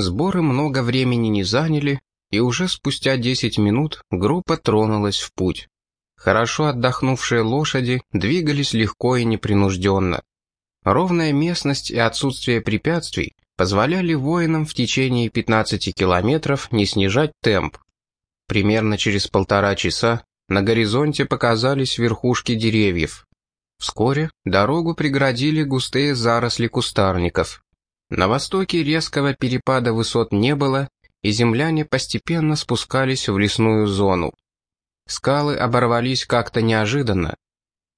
Сборы много времени не заняли, и уже спустя 10 минут группа тронулась в путь. Хорошо отдохнувшие лошади двигались легко и непринужденно. Ровная местность и отсутствие препятствий позволяли воинам в течение 15 километров не снижать темп. Примерно через полтора часа на горизонте показались верхушки деревьев. Вскоре дорогу преградили густые заросли кустарников. На востоке резкого перепада высот не было, и земляне постепенно спускались в лесную зону. Скалы оборвались как-то неожиданно.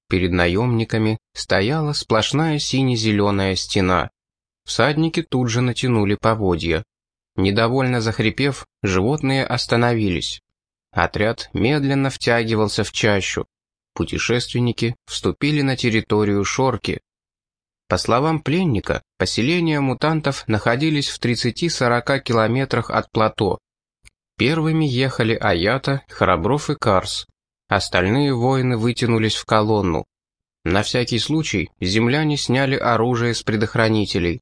Перед наемниками стояла сплошная сине-зеленая стена. Всадники тут же натянули поводья. Недовольно захрипев, животные остановились. Отряд медленно втягивался в чащу. Путешественники вступили на территорию Шорки, по словам пленника, поселения мутантов находились в 30-40 километрах от плато. Первыми ехали Аята, Храбров и Карс. Остальные воины вытянулись в колонну. На всякий случай земляне сняли оружие с предохранителей.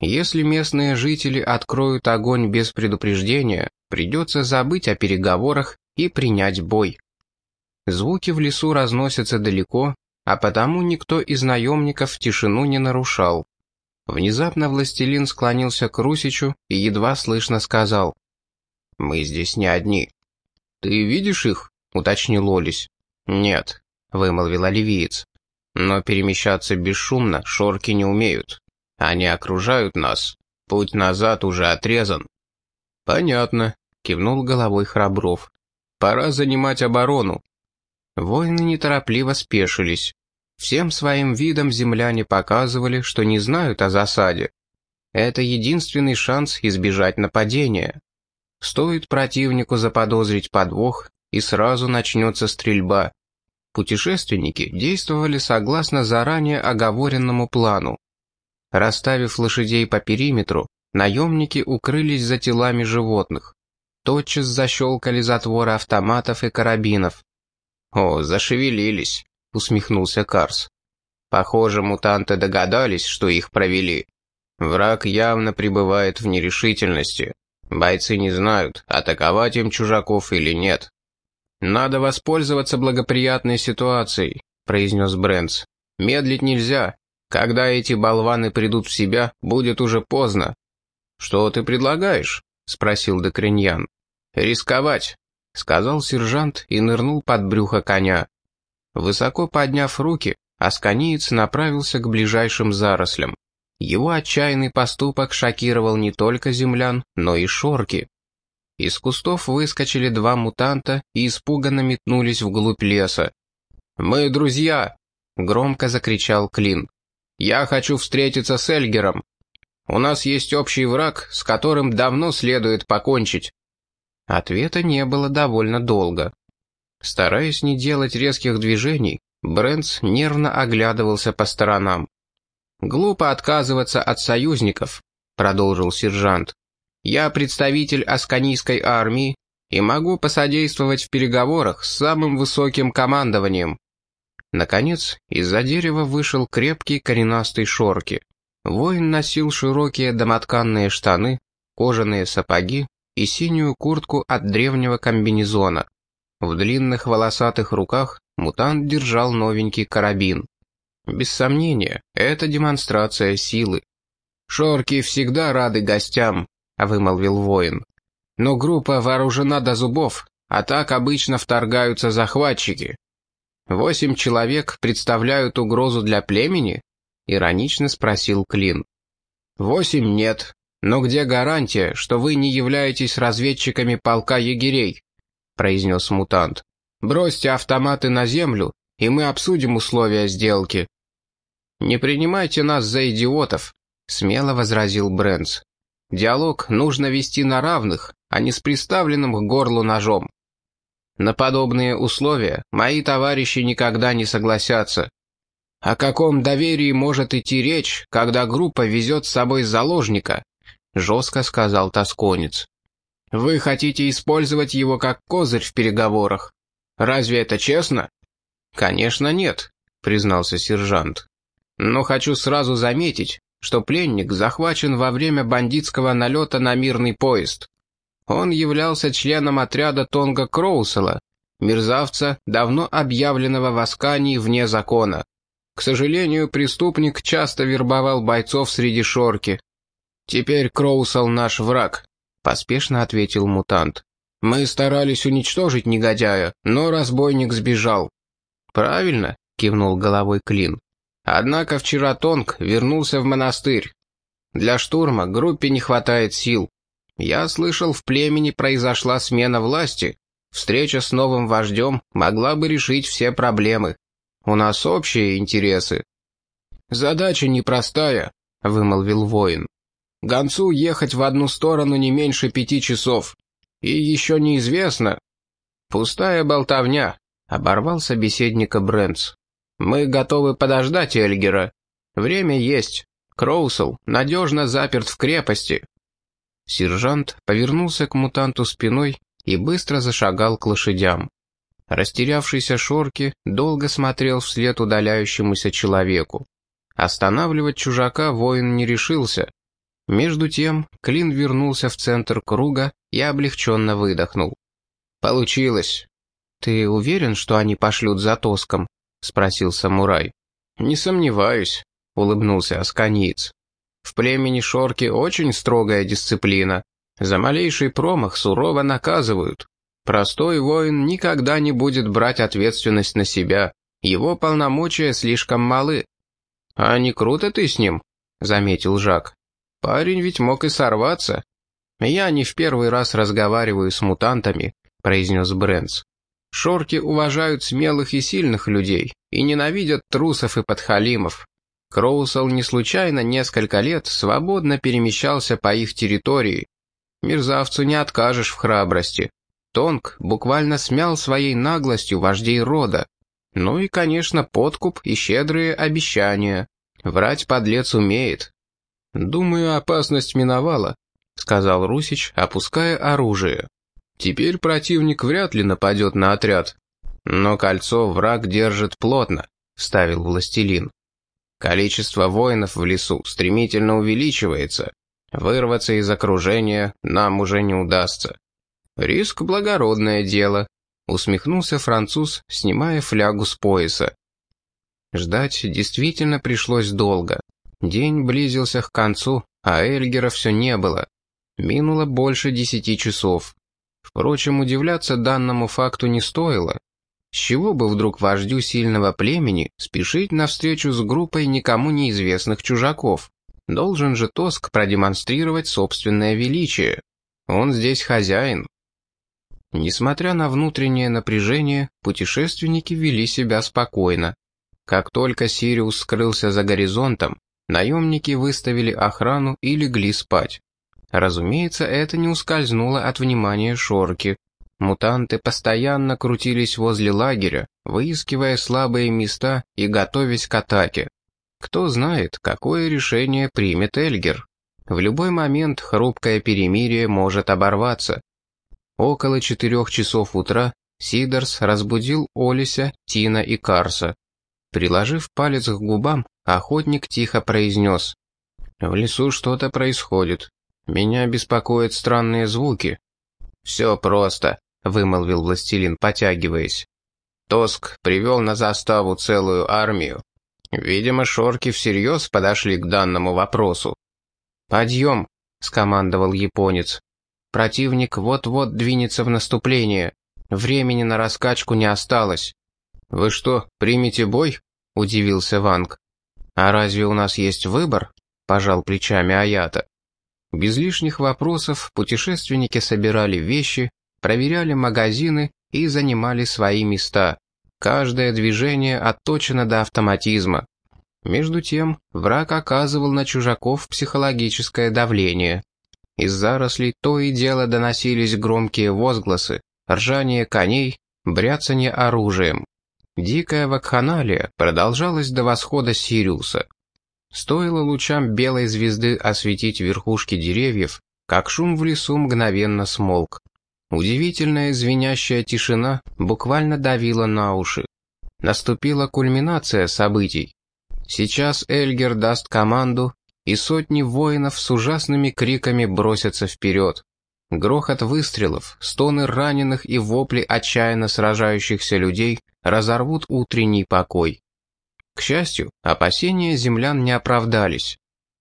Если местные жители откроют огонь без предупреждения, придется забыть о переговорах и принять бой. Звуки в лесу разносятся далеко, а потому никто из наемников тишину не нарушал. Внезапно властелин склонился к Русичу и едва слышно сказал. «Мы здесь не одни». «Ты видишь их?» — уточнил Олесь. «Нет», — вымолвил оливиец. «Но перемещаться бесшумно шорки не умеют. Они окружают нас. Путь назад уже отрезан». «Понятно», — кивнул головой Храбров. «Пора занимать оборону. Воины неторопливо спешились. Всем своим видом земляне показывали, что не знают о засаде. Это единственный шанс избежать нападения. Стоит противнику заподозрить подвох, и сразу начнется стрельба. Путешественники действовали согласно заранее оговоренному плану. Расставив лошадей по периметру, наемники укрылись за телами животных. Тотчас защелкали затворы автоматов и карабинов. «О, зашевелились», — усмехнулся Карс. «Похоже, мутанты догадались, что их провели. Враг явно пребывает в нерешительности. Бойцы не знают, атаковать им чужаков или нет». «Надо воспользоваться благоприятной ситуацией», — произнес Брэнс. «Медлить нельзя. Когда эти болваны придут в себя, будет уже поздно». «Что ты предлагаешь?» — спросил Декриньян. «Рисковать. — сказал сержант и нырнул под брюхо коня. Высоко подняв руки, Асканиец направился к ближайшим зарослям. Его отчаянный поступок шокировал не только землян, но и шорки. Из кустов выскочили два мутанта и испуганно метнулись вглубь леса. «Мы друзья!» — громко закричал Клин. «Я хочу встретиться с Эльгером. У нас есть общий враг, с которым давно следует покончить». Ответа не было довольно долго. Стараясь не делать резких движений, Брэнс нервно оглядывался по сторонам. «Глупо отказываться от союзников», — продолжил сержант. «Я представитель Асканийской армии и могу посодействовать в переговорах с самым высоким командованием». Наконец, из-за дерева вышел крепкий коренастый шорки. Воин носил широкие домотканные штаны, кожаные сапоги и синюю куртку от древнего комбинезона. В длинных волосатых руках мутант держал новенький карабин. Без сомнения, это демонстрация силы. «Шорки всегда рады гостям», — вымолвил воин. «Но группа вооружена до зубов, а так обычно вторгаются захватчики. Восемь человек представляют угрозу для племени?» — иронично спросил Клин. «Восемь нет, «Но где гарантия, что вы не являетесь разведчиками полка егерей?» — произнес мутант. «Бросьте автоматы на землю, и мы обсудим условия сделки». «Не принимайте нас за идиотов», — смело возразил Брэнс. «Диалог нужно вести на равных, а не с приставленным к горлу ножом. На подобные условия мои товарищи никогда не согласятся. О каком доверии может идти речь, когда группа везет с собой заложника, — жестко сказал тосконец. «Вы хотите использовать его как козырь в переговорах? Разве это честно?» «Конечно нет», — признался сержант. «Но хочу сразу заметить, что пленник захвачен во время бандитского налета на мирный поезд. Он являлся членом отряда Тонга Кроусела, мерзавца, давно объявленного в Аскании вне закона. К сожалению, преступник часто вербовал бойцов среди шорки. «Теперь Кроусел наш враг», — поспешно ответил мутант. «Мы старались уничтожить негодяя, но разбойник сбежал». «Правильно», — кивнул головой Клин. «Однако вчера Тонг вернулся в монастырь. Для штурма группе не хватает сил. Я слышал, в племени произошла смена власти. Встреча с новым вождем могла бы решить все проблемы. У нас общие интересы». «Задача непростая», — вымолвил воин. «Гонцу ехать в одну сторону не меньше пяти часов. И еще неизвестно». «Пустая болтовня», — оборвал собеседника Брэнс. «Мы готовы подождать Эльгера. Время есть. Кроусел надежно заперт в крепости». Сержант повернулся к мутанту спиной и быстро зашагал к лошадям. Растерявшийся Шорки долго смотрел вслед удаляющемуся человеку. Останавливать чужака воин не решился. Между тем Клин вернулся в центр круга и облегченно выдохнул. «Получилось». «Ты уверен, что они пошлют за Тоском?» — спросил самурай. «Не сомневаюсь», — улыбнулся Асканиец. «В племени Шорки очень строгая дисциплина. За малейший промах сурово наказывают. Простой воин никогда не будет брать ответственность на себя. Его полномочия слишком малы. «А не круто ты с ним?» — заметил Жак. «Парень ведь мог и сорваться». «Я не в первый раз разговариваю с мутантами», — произнес Брэнс. «Шорки уважают смелых и сильных людей и ненавидят трусов и подхалимов. Кроусел не случайно несколько лет свободно перемещался по их территории. Мерзавцу не откажешь в храбрости. Тонг буквально смял своей наглостью вождей рода. Ну и, конечно, подкуп и щедрые обещания. Врать подлец умеет. «Думаю, опасность миновала», — сказал Русич, опуская оружие. «Теперь противник вряд ли нападет на отряд. Но кольцо враг держит плотно», — вставил властелин. «Количество воинов в лесу стремительно увеличивается. Вырваться из окружения нам уже не удастся. «Риск — благородное дело», — усмехнулся француз, снимая флягу с пояса. Ждать действительно пришлось долго. День близился к концу, а Эльгера все не было. Минуло больше десяти часов. Впрочем, удивляться данному факту не стоило. С чего бы вдруг вождю сильного племени спешить навстречу с группой никому неизвестных чужаков? Должен же Тоск продемонстрировать собственное величие. Он здесь хозяин. Несмотря на внутреннее напряжение, путешественники вели себя спокойно. Как только Сириус скрылся за горизонтом, наемники выставили охрану и легли спать. Разумеется, это не ускользнуло от внимания Шорки. Мутанты постоянно крутились возле лагеря, выискивая слабые места и готовясь к атаке. Кто знает, какое решение примет Эльгер. В любой момент хрупкое перемирие может оборваться. Около четырех часов утра Сидорс разбудил Олися, Тина и Карса. Приложив палец к губам, охотник тихо произнес. «В лесу что-то происходит. Меня беспокоят странные звуки». «Все просто», — вымолвил властелин, потягиваясь. Тоск привел на заставу целую армию. Видимо, шорки всерьез подошли к данному вопросу. «Подъем!» — скомандовал японец. Противник вот-вот двинется в наступление. Времени на раскачку не осталось. «Вы что, примете бой?» — удивился Ванг. «А разве у нас есть выбор?» — пожал плечами Аята. Без лишних вопросов путешественники собирали вещи, проверяли магазины и занимали свои места. Каждое движение отточено до автоматизма. Между тем, враг оказывал на чужаков психологическое давление. Из зарослей то и дело доносились громкие возгласы, ржание коней, бряцание оружием. Дикая вакханалия продолжалась до восхода Сириуса. Стоило лучам белой звезды осветить верхушки деревьев, как шум в лесу мгновенно смолк. Удивительная звенящая тишина буквально давила на уши. Наступила кульминация событий. Сейчас Эльгер даст команду, и сотни воинов с ужасными криками бросятся вперед. Грохот выстрелов, стоны раненых и вопли отчаянно сражающихся людей разорвут утренний покой. К счастью, опасения землян не оправдались.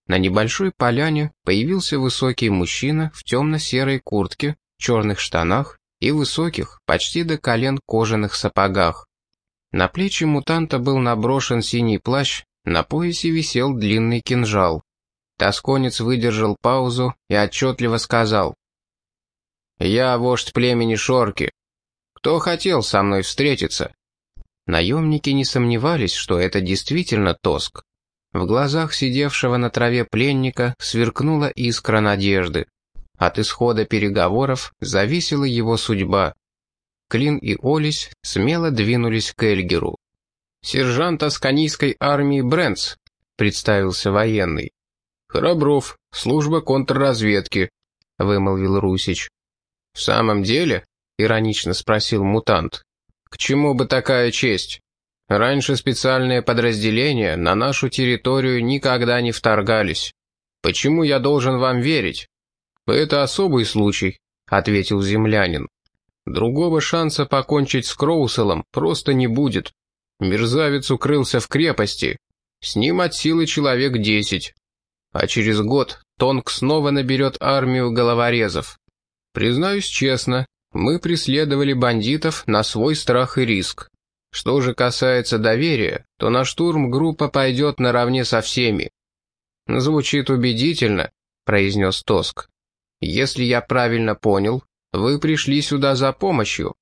На небольшой поляне появился высокий мужчина в темно-серой куртке, черных штанах и высоких, почти до колен кожаных сапогах. На плечи мутанта был наброшен синий плащ, на поясе висел длинный кинжал. Тосконец выдержал паузу и отчетливо сказал. «Я вождь племени Шорки. Кто хотел со мной встретиться?» Наемники не сомневались, что это действительно Тоск. В глазах сидевшего на траве пленника сверкнула искра надежды. От исхода переговоров зависела его судьба. Клин и Олесь смело двинулись к Эльгеру. «Сержант Асканийской армии Брэнс», — представился военный. «Храбров, служба контрразведки», — вымолвил Русич. «В самом деле?» — иронично спросил мутант. К чему бы такая честь? Раньше специальные подразделения на нашу территорию никогда не вторгались. Почему я должен вам верить? Это особый случай, ответил землянин. Другого шанса покончить с Кроуселом просто не будет. Мерзавец укрылся в крепости. С ним от силы человек десять. А через год Тонг снова наберет армию головорезов. Признаюсь честно, мы преследовали бандитов на свой страх и риск. Что же касается доверия, то на штурм группа пойдет наравне со всеми. «Звучит убедительно», — произнес Тоск. «Если я правильно понял, вы пришли сюда за помощью».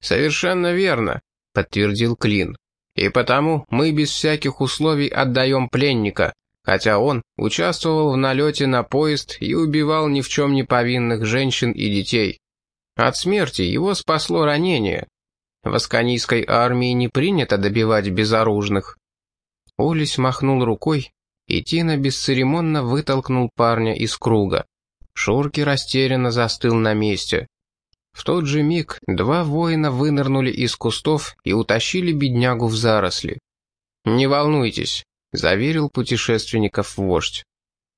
«Совершенно верно», — подтвердил Клин. «И потому мы без всяких условий отдаем пленника, хотя он участвовал в налете на поезд и убивал ни в чем не повинных женщин и детей. От смерти его спасло ранение. В Асканийской армии не принято добивать безоружных. Олесь махнул рукой, и Тина бесцеремонно вытолкнул парня из круга. Шурки растерянно застыл на месте. В тот же миг два воина вынырнули из кустов и утащили беднягу в заросли. «Не волнуйтесь», — заверил путешественников вождь.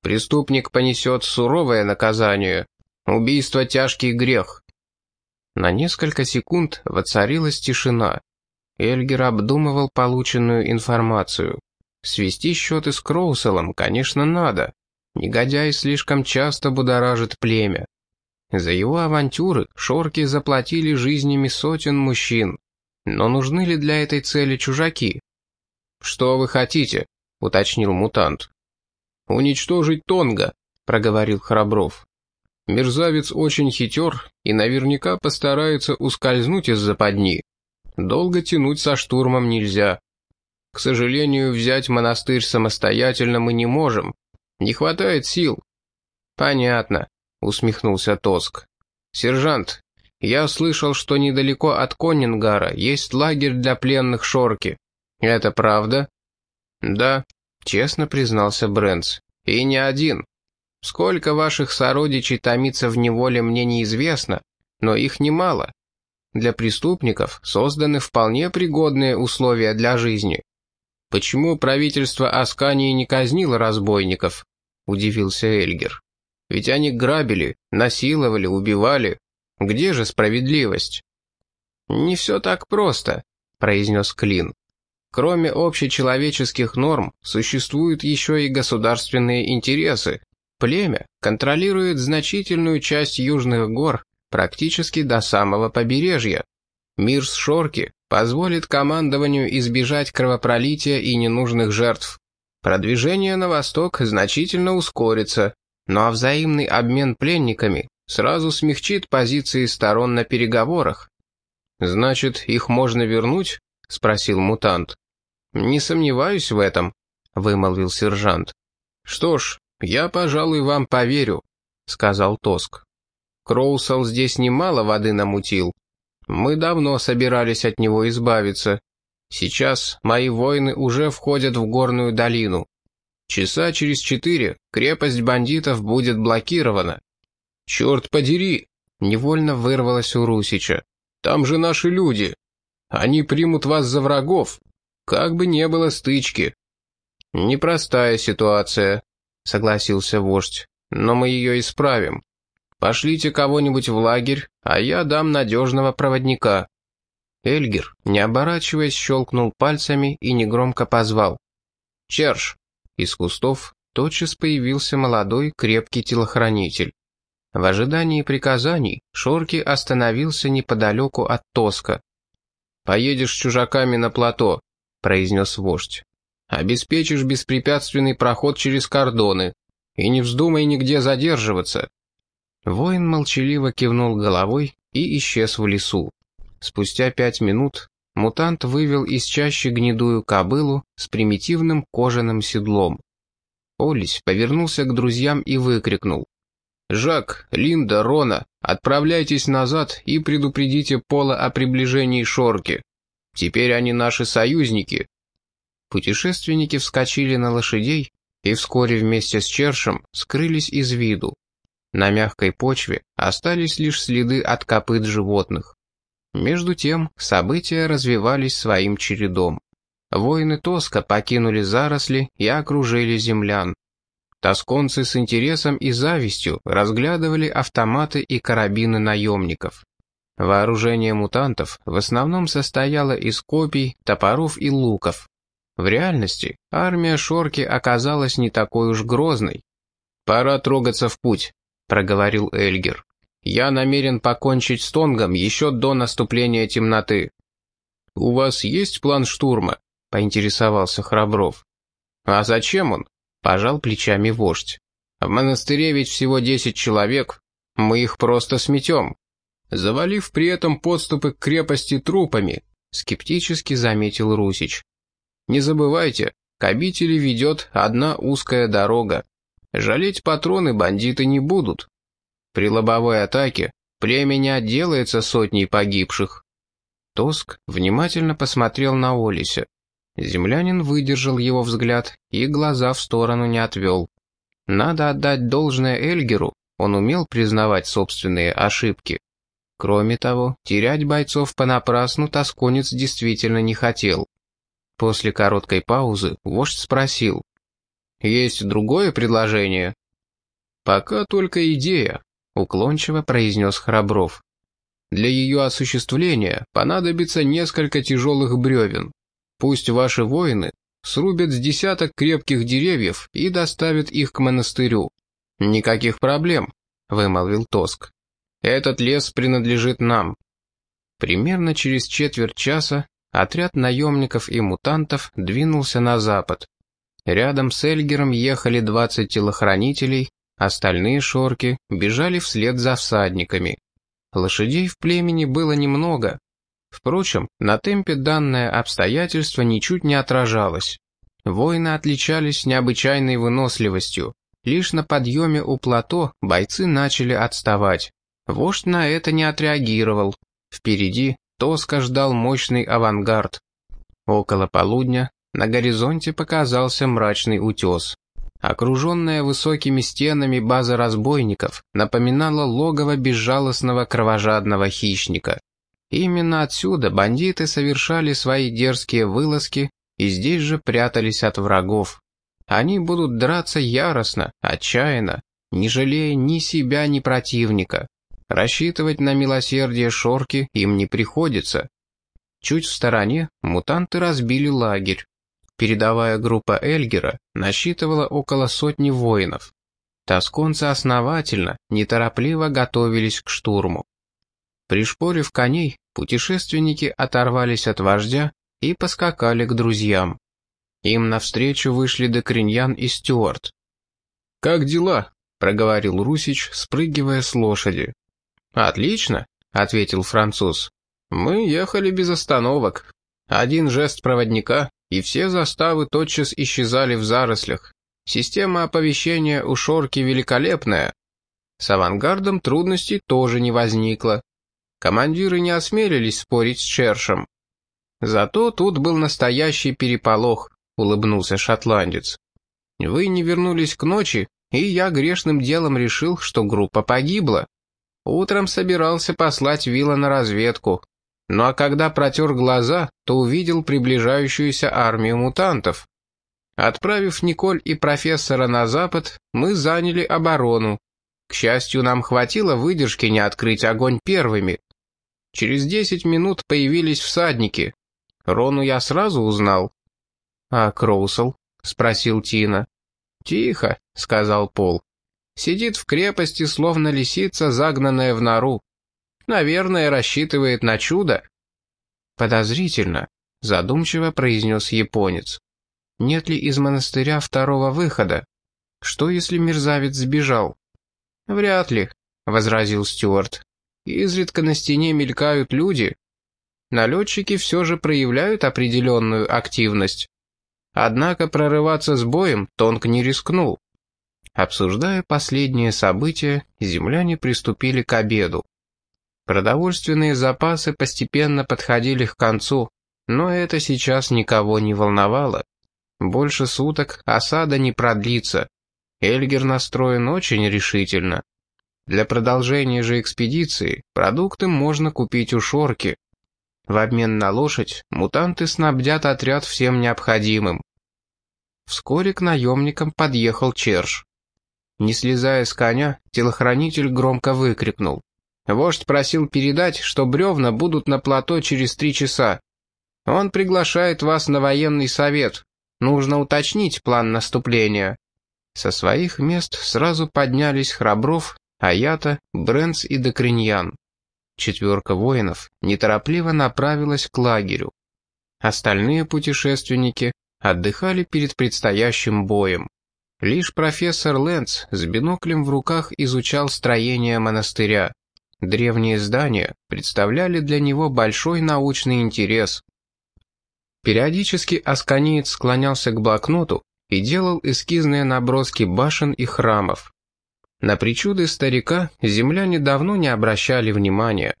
«Преступник понесет суровое наказание. Убийство — тяжкий грех. На несколько секунд воцарилась тишина. Эльгер обдумывал полученную информацию. Свести счеты с Кроуселом, конечно, надо. Негодяй слишком часто будоражит племя. За его авантюры шорки заплатили жизнями сотен мужчин. Но нужны ли для этой цели чужаки? «Что вы хотите?» — уточнил мутант. «Уничтожить Тонга», — проговорил Храбров. Мерзавец очень хитер и наверняка постарается ускользнуть из западни. Долго тянуть со штурмом нельзя. К сожалению, взять монастырь самостоятельно мы не можем. Не хватает сил. Понятно, усмехнулся Тоск. Сержант, я слышал, что недалеко от Коннингара есть лагерь для пленных Шорки. Это правда? Да, честно признался Брэнс. И не один. Сколько ваших сородичей томится в неволе, мне неизвестно, но их немало. Для преступников созданы вполне пригодные условия для жизни. Почему правительство Аскании не казнило разбойников? Удивился Эльгер. Ведь они грабили, насиловали, убивали. Где же справедливость? Не все так просто, произнес Клин. Кроме общечеловеческих норм, существуют еще и государственные интересы. Племя контролирует значительную часть южных гор практически до самого побережья. Мир с Шорки позволит командованию избежать кровопролития и ненужных жертв. Продвижение на восток значительно ускорится, ну а взаимный обмен пленниками сразу смягчит позиции сторон на переговорах. «Значит, их можно вернуть?» — спросил мутант. «Не сомневаюсь в этом», — вымолвил сержант. «Что ж, «Я, пожалуй, вам поверю», — сказал Тоск. «Кроусел здесь немало воды намутил. Мы давно собирались от него избавиться. Сейчас мои воины уже входят в горную долину. Часа через четыре крепость бандитов будет блокирована». «Черт подери!» — невольно вырвалось у Русича. «Там же наши люди. Они примут вас за врагов. Как бы не было стычки». «Непростая ситуация», — согласился вождь. «Но мы ее исправим. Пошлите кого-нибудь в лагерь, а я дам надежного проводника». Эльгер, не оборачиваясь, щелкнул пальцами и негромко позвал. «Черш!» Из кустов тотчас появился молодой крепкий телохранитель. В ожидании приказаний Шорки остановился неподалеку от Тоска. «Поедешь с чужаками на плато», — произнес вождь. «Обеспечишь беспрепятственный проход через кордоны. И не вздумай нигде задерживаться». Воин молчаливо кивнул головой и исчез в лесу. Спустя пять минут мутант вывел из чащи гнедую кобылу с примитивным кожаным седлом. Олесь повернулся к друзьям и выкрикнул. «Жак, Линда, Рона, отправляйтесь назад и предупредите Пола о приближении Шорки. Теперь они наши союзники». Путешественники вскочили на лошадей и вскоре вместе с Чершем скрылись из виду. На мягкой почве остались лишь следы от копыт животных. Между тем события развивались своим чередом. Воины Тоска покинули заросли и окружили землян. Тосконцы с интересом и завистью разглядывали автоматы и карабины наемников. Вооружение мутантов в основном состояло из копий, топоров и луков. В реальности армия Шорки оказалась не такой уж грозной. «Пора трогаться в путь», — проговорил Эльгер. «Я намерен покончить с Тонгом еще до наступления темноты». «У вас есть план штурма?» — поинтересовался Храбров. «А зачем он?» Пожал плечами вождь. В монастыре ведь всего десять человек. Мы их просто сметем. Завалив при этом подступы к крепости трупами, скептически заметил Русич. Не забывайте, к обители ведет одна узкая дорога. Жалеть патроны бандиты не будут. При лобовой атаке племя не отделается сотней погибших. Тоск внимательно посмотрел на Олися. Землянин выдержал его взгляд и глаза в сторону не отвел. Надо отдать должное Эльгеру, он умел признавать собственные ошибки. Кроме того, терять бойцов понапрасну тосконец действительно не хотел. После короткой паузы вождь спросил. «Есть другое предложение?» «Пока только идея», — уклончиво произнес Храбров. «Для ее осуществления понадобится несколько тяжелых бревен. Пусть ваши воины срубят с десяток крепких деревьев и доставят их к монастырю. Никаких проблем, вымолвил Тоск. Этот лес принадлежит нам. Примерно через четверть часа отряд наемников и мутантов двинулся на запад. Рядом с Эльгером ехали 20 телохранителей, остальные шорки бежали вслед за всадниками. Лошадей в племени было немного, Впрочем, на темпе данное обстоятельство ничуть не отражалось. Воины отличались необычайной выносливостью. Лишь на подъеме у плато бойцы начали отставать. Вождь на это не отреагировал. Впереди Тоска ждал мощный авангард. Около полудня на горизонте показался мрачный утес. Окруженная высокими стенами база разбойников напоминала логово безжалостного кровожадного хищника. Именно отсюда бандиты совершали свои дерзкие вылазки и здесь же прятались от врагов. Они будут драться яростно, отчаянно, не жалея ни себя, ни противника. Рассчитывать на милосердие Шорки им не приходится. Чуть в стороне мутанты разбили лагерь. Передовая группа Эльгера насчитывала около сотни воинов. Тосконцы основательно, неторопливо готовились к штурму. Пришпорив коней, путешественники оторвались от вождя и поскакали к друзьям. Им навстречу вышли Декриньян и Стюарт. «Как дела?» — проговорил Русич, спрыгивая с лошади. «Отлично», — ответил француз. «Мы ехали без остановок. Один жест проводника, и все заставы тотчас исчезали в зарослях. Система оповещения у Шорки великолепная. С авангардом трудностей тоже не возникло. Командиры не осмелились спорить с Чершем. Зато тут был настоящий переполох, улыбнулся шотландец. Вы не вернулись к ночи, и я грешным делом решил, что группа погибла. Утром собирался послать Вилла на разведку. Ну а когда протер глаза, то увидел приближающуюся армию мутантов. Отправив Николь и профессора на запад, мы заняли оборону. К счастью, нам хватило выдержки не открыть огонь первыми. Через десять минут появились всадники. Рону я сразу узнал. «А Кроусел?» — спросил Тина. «Тихо», — сказал Пол. «Сидит в крепости, словно лисица, загнанная в нору. Наверное, рассчитывает на чудо». «Подозрительно», — задумчиво произнес японец. «Нет ли из монастыря второго выхода? Что, если мерзавец сбежал?» «Вряд ли», — возразил Стюарт. «Изредка на стене мелькают люди. Налетчики все же проявляют определенную активность. Однако прорываться с боем Тонк не рискнул. Обсуждая последние события, земляне приступили к обеду. Продовольственные запасы постепенно подходили к концу, но это сейчас никого не волновало. Больше суток осада не продлится. Эльгер настроен очень решительно. Для продолжения же экспедиции продукты можно купить у Шорки. В обмен на лошадь мутанты снабдят отряд всем необходимым. Вскоре к наемникам подъехал Черш. Не слезая с коня, телохранитель громко выкрикнул. Вождь просил передать, что бревна будут на плато через три часа. Он приглашает вас на военный совет. Нужно уточнить план наступления. Со своих мест сразу поднялись Храбров, Аята, Брэнс и Докриньян. Четверка воинов неторопливо направилась к лагерю. Остальные путешественники отдыхали перед предстоящим боем. Лишь профессор Лэнс с биноклем в руках изучал строение монастыря. Древние здания представляли для него большой научный интерес. Периодически Асканиец склонялся к блокноту и делал эскизные наброски башен и храмов. На причуды старика земляне давно не обращали внимания.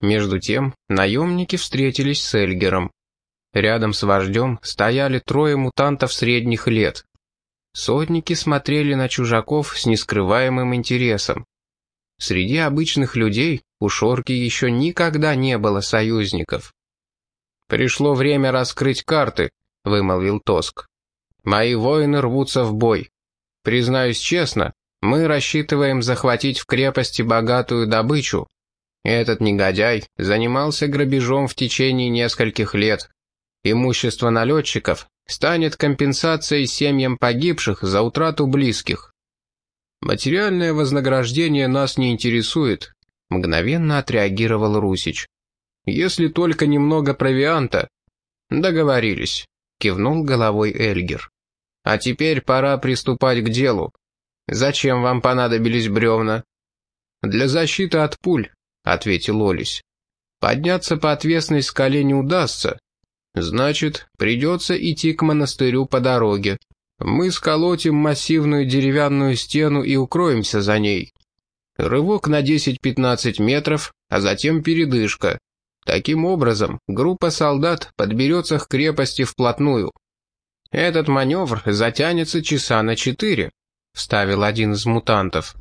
Между тем, наемники встретились с Эльгером. Рядом с вождем стояли трое мутантов средних лет. Сотники смотрели на чужаков с нескрываемым интересом. Среди обычных людей у Шорки еще никогда не было союзников. «Пришло время раскрыть карты», — вымолвил Тоск. «Мои воины рвутся в бой. Признаюсь честно, мы рассчитываем захватить в крепости богатую добычу. Этот негодяй занимался грабежом в течение нескольких лет. Имущество налетчиков станет компенсацией семьям погибших за утрату близких. Материальное вознаграждение нас не интересует, мгновенно отреагировал Русич. Если только немного провианта. Договорились, кивнул головой Эльгер. А теперь пора приступать к делу. Зачем вам понадобились бревна? Для защиты от пуль, ответил Олесь. Подняться по отвесной скале не удастся, Значит, придется идти к монастырю по дороге. Мы сколотим массивную деревянную стену и укроемся за ней. Рывок на 10-15 метров, а затем передышка. Таким образом, группа солдат подберется к крепости вплотную. Этот маневр затянется часа на четыре, вставил один из мутантов.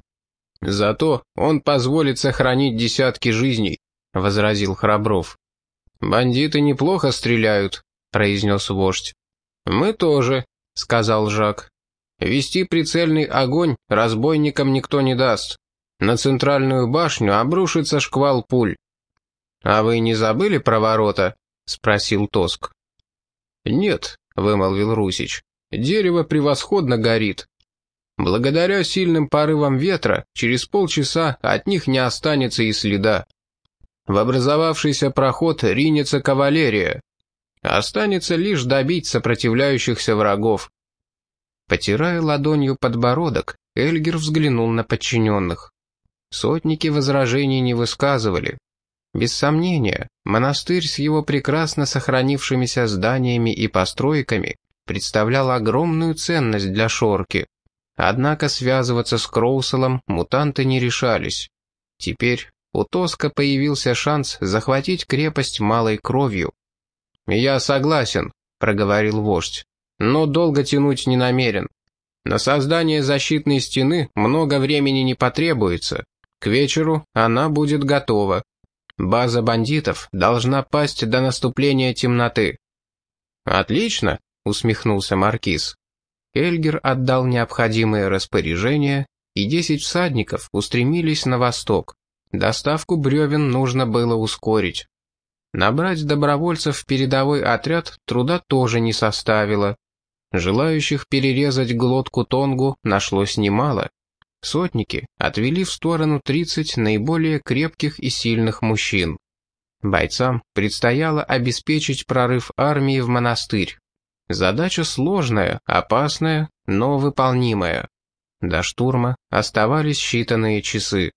Зато он позволит сохранить десятки жизней, возразил Храбров. «Бандиты неплохо стреляют», — произнес вождь. «Мы тоже», — сказал Жак. «Вести прицельный огонь разбойникам никто не даст. На центральную башню обрушится шквал пуль». «А вы не забыли про ворота?» — спросил Тоск. «Нет», — вымолвил Русич. «Дерево превосходно горит. Благодаря сильным порывам ветра через полчаса от них не останется и следа. В образовавшийся проход ринется кавалерия. Останется лишь добить сопротивляющихся врагов. Потирая ладонью подбородок, Эльгер взглянул на подчиненных. Сотники возражений не высказывали. Без сомнения, монастырь с его прекрасно сохранившимися зданиями и постройками представлял огромную ценность для Шорки. Однако связываться с Кроуселом мутанты не решались. Теперь у Тоска появился шанс захватить крепость малой кровью. «Я согласен», — проговорил вождь, — «но долго тянуть не намерен. На создание защитной стены много времени не потребуется. К вечеру она будет готова. База бандитов должна пасть до наступления темноты». «Отлично», — усмехнулся Маркиз. Эльгер отдал необходимые распоряжения, и десять всадников устремились на восток. Доставку бревен нужно было ускорить. Набрать добровольцев в передовой отряд труда тоже не составило. Желающих перерезать глотку Тонгу нашлось немало. Сотники отвели в сторону 30 наиболее крепких и сильных мужчин. Бойцам предстояло обеспечить прорыв армии в монастырь. Задача сложная, опасная, но выполнимая. До штурма оставались считанные часы.